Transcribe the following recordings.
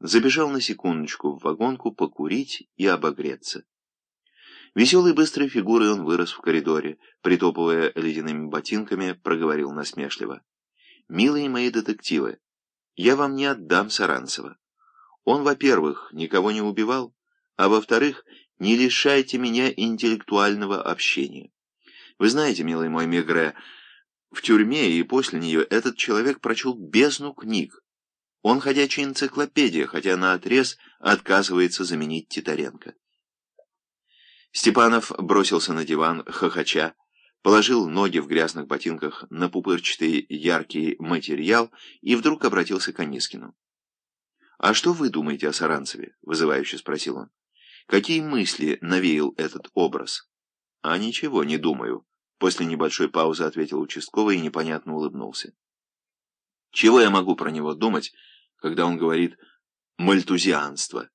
Забежал на секундочку в вагонку покурить и обогреться. Веселой быстрой фигурой он вырос в коридоре, притопывая ледяными ботинками, проговорил насмешливо. «Милые мои детективы, я вам не отдам Саранцева. Он, во-первых, никого не убивал, а во-вторых, не лишайте меня интеллектуального общения. Вы знаете, милый мой Мегре, в тюрьме и после нее этот человек прочел бездну книг. Он ходячая энциклопедия, хотя наотрез отказывается заменить Титаренко. Степанов бросился на диван, хохоча, положил ноги в грязных ботинках на пупырчатый яркий материал и вдруг обратился к Анискину. «А что вы думаете о Саранцеве?» — вызывающе спросил он. «Какие мысли навеял этот образ?» «А ничего не думаю», — после небольшой паузы ответил участковый и непонятно улыбнулся. «Чего я могу про него думать, когда он говорит «мальтузианство»?»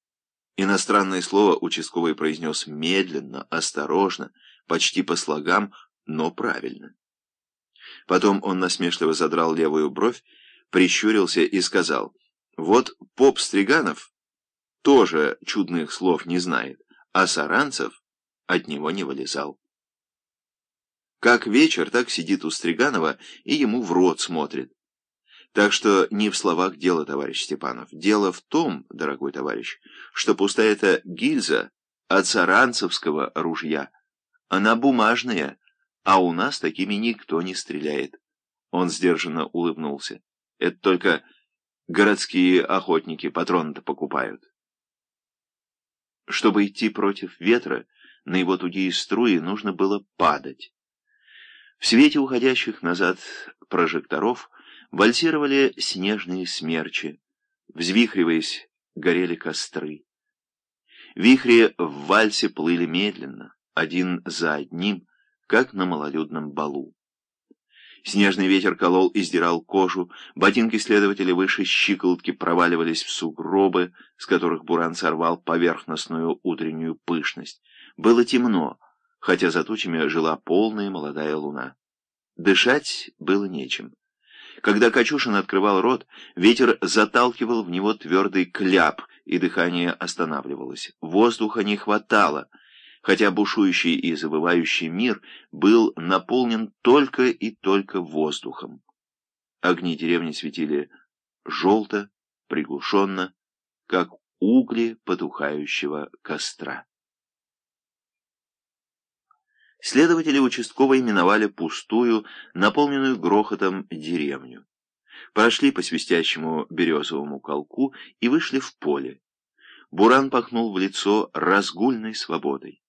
Иностранное слово участковый произнес медленно, осторожно, почти по слогам, но правильно. Потом он насмешливо задрал левую бровь, прищурился и сказал, «Вот поп Стриганов тоже чудных слов не знает, а Саранцев от него не вылезал». Как вечер, так сидит у Стриганова и ему в рот смотрит. Так что не в словах дело, товарищ Степанов. Дело в том, дорогой товарищ, что пустая эта гильза от саранцевского ружья. Она бумажная, а у нас такими никто не стреляет. Он сдержанно улыбнулся. Это только городские охотники патроны-то покупают. Чтобы идти против ветра, на его тугие струи нужно было падать. В свете уходящих назад прожекторов Вальсировали снежные смерчи, взвихриваясь, горели костры. Вихри в вальсе плыли медленно, один за одним, как на малолюдном балу. Снежный ветер колол и сдирал кожу, ботинки следователя выше щиколотки проваливались в сугробы, с которых Буран сорвал поверхностную утреннюю пышность. Было темно, хотя за тучами жила полная молодая луна. Дышать было нечем. Когда Качушин открывал рот, ветер заталкивал в него твердый кляп, и дыхание останавливалось. Воздуха не хватало, хотя бушующий и забывающий мир был наполнен только и только воздухом. Огни деревни светили желто, приглушенно, как угли потухающего костра. Следователи участковой миновали пустую, наполненную грохотом деревню. Прошли по свистящему березовому колку и вышли в поле. Буран пахнул в лицо разгульной свободой.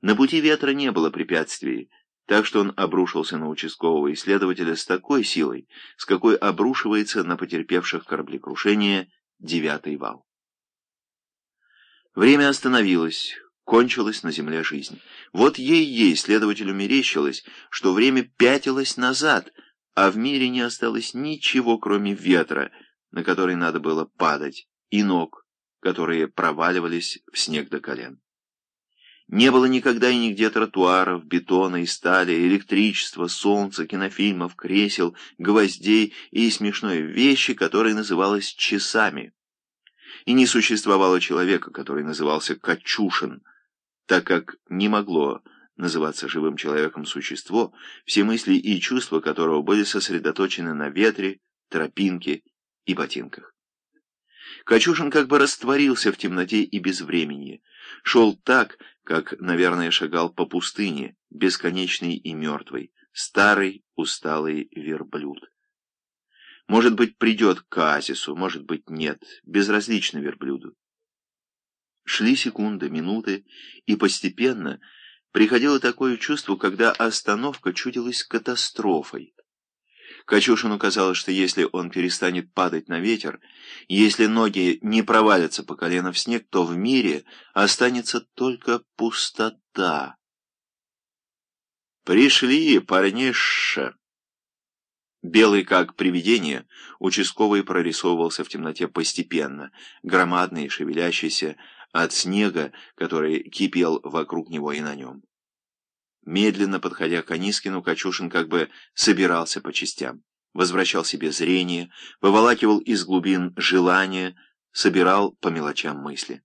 На пути ветра не было препятствий, так что он обрушился на участкового исследователя с такой силой, с какой обрушивается на потерпевших кораблекрушение девятый вал. Время остановилось, кончилась на земле жизнь. Вот ей-ей следователю мерещилось, что время пятилось назад, а в мире не осталось ничего, кроме ветра, на который надо было падать, и ног, которые проваливались в снег до колен. Не было никогда и нигде тротуаров, бетона и стали, электричества, солнца, кинофильмов, кресел, гвоздей и смешной вещи, которая называлась часами. И не существовало человека, который назывался Качушин – так как не могло называться живым человеком существо, все мысли и чувства которого были сосредоточены на ветре, тропинке и ботинках. Качушин как бы растворился в темноте и безвременье, шел так, как, наверное, шагал по пустыне, бесконечный и мертвый, старый усталый верблюд. Может быть, придет к оазису, может быть, нет, безразлично верблюду. Шли секунды, минуты, и постепенно приходило такое чувство, когда остановка чудилась катастрофой. Качушину казалось, что если он перестанет падать на ветер, если ноги не провалятся по колено в снег, то в мире останется только пустота. «Пришли, парниша!» Белый, как привидение, участковый прорисовывался в темноте постепенно, громадный, шевелящийся, от снега, который кипел вокруг него и на нем. Медленно подходя к Анискину, Качушин как бы собирался по частям, возвращал себе зрение, выволакивал из глубин желания, собирал по мелочам мысли.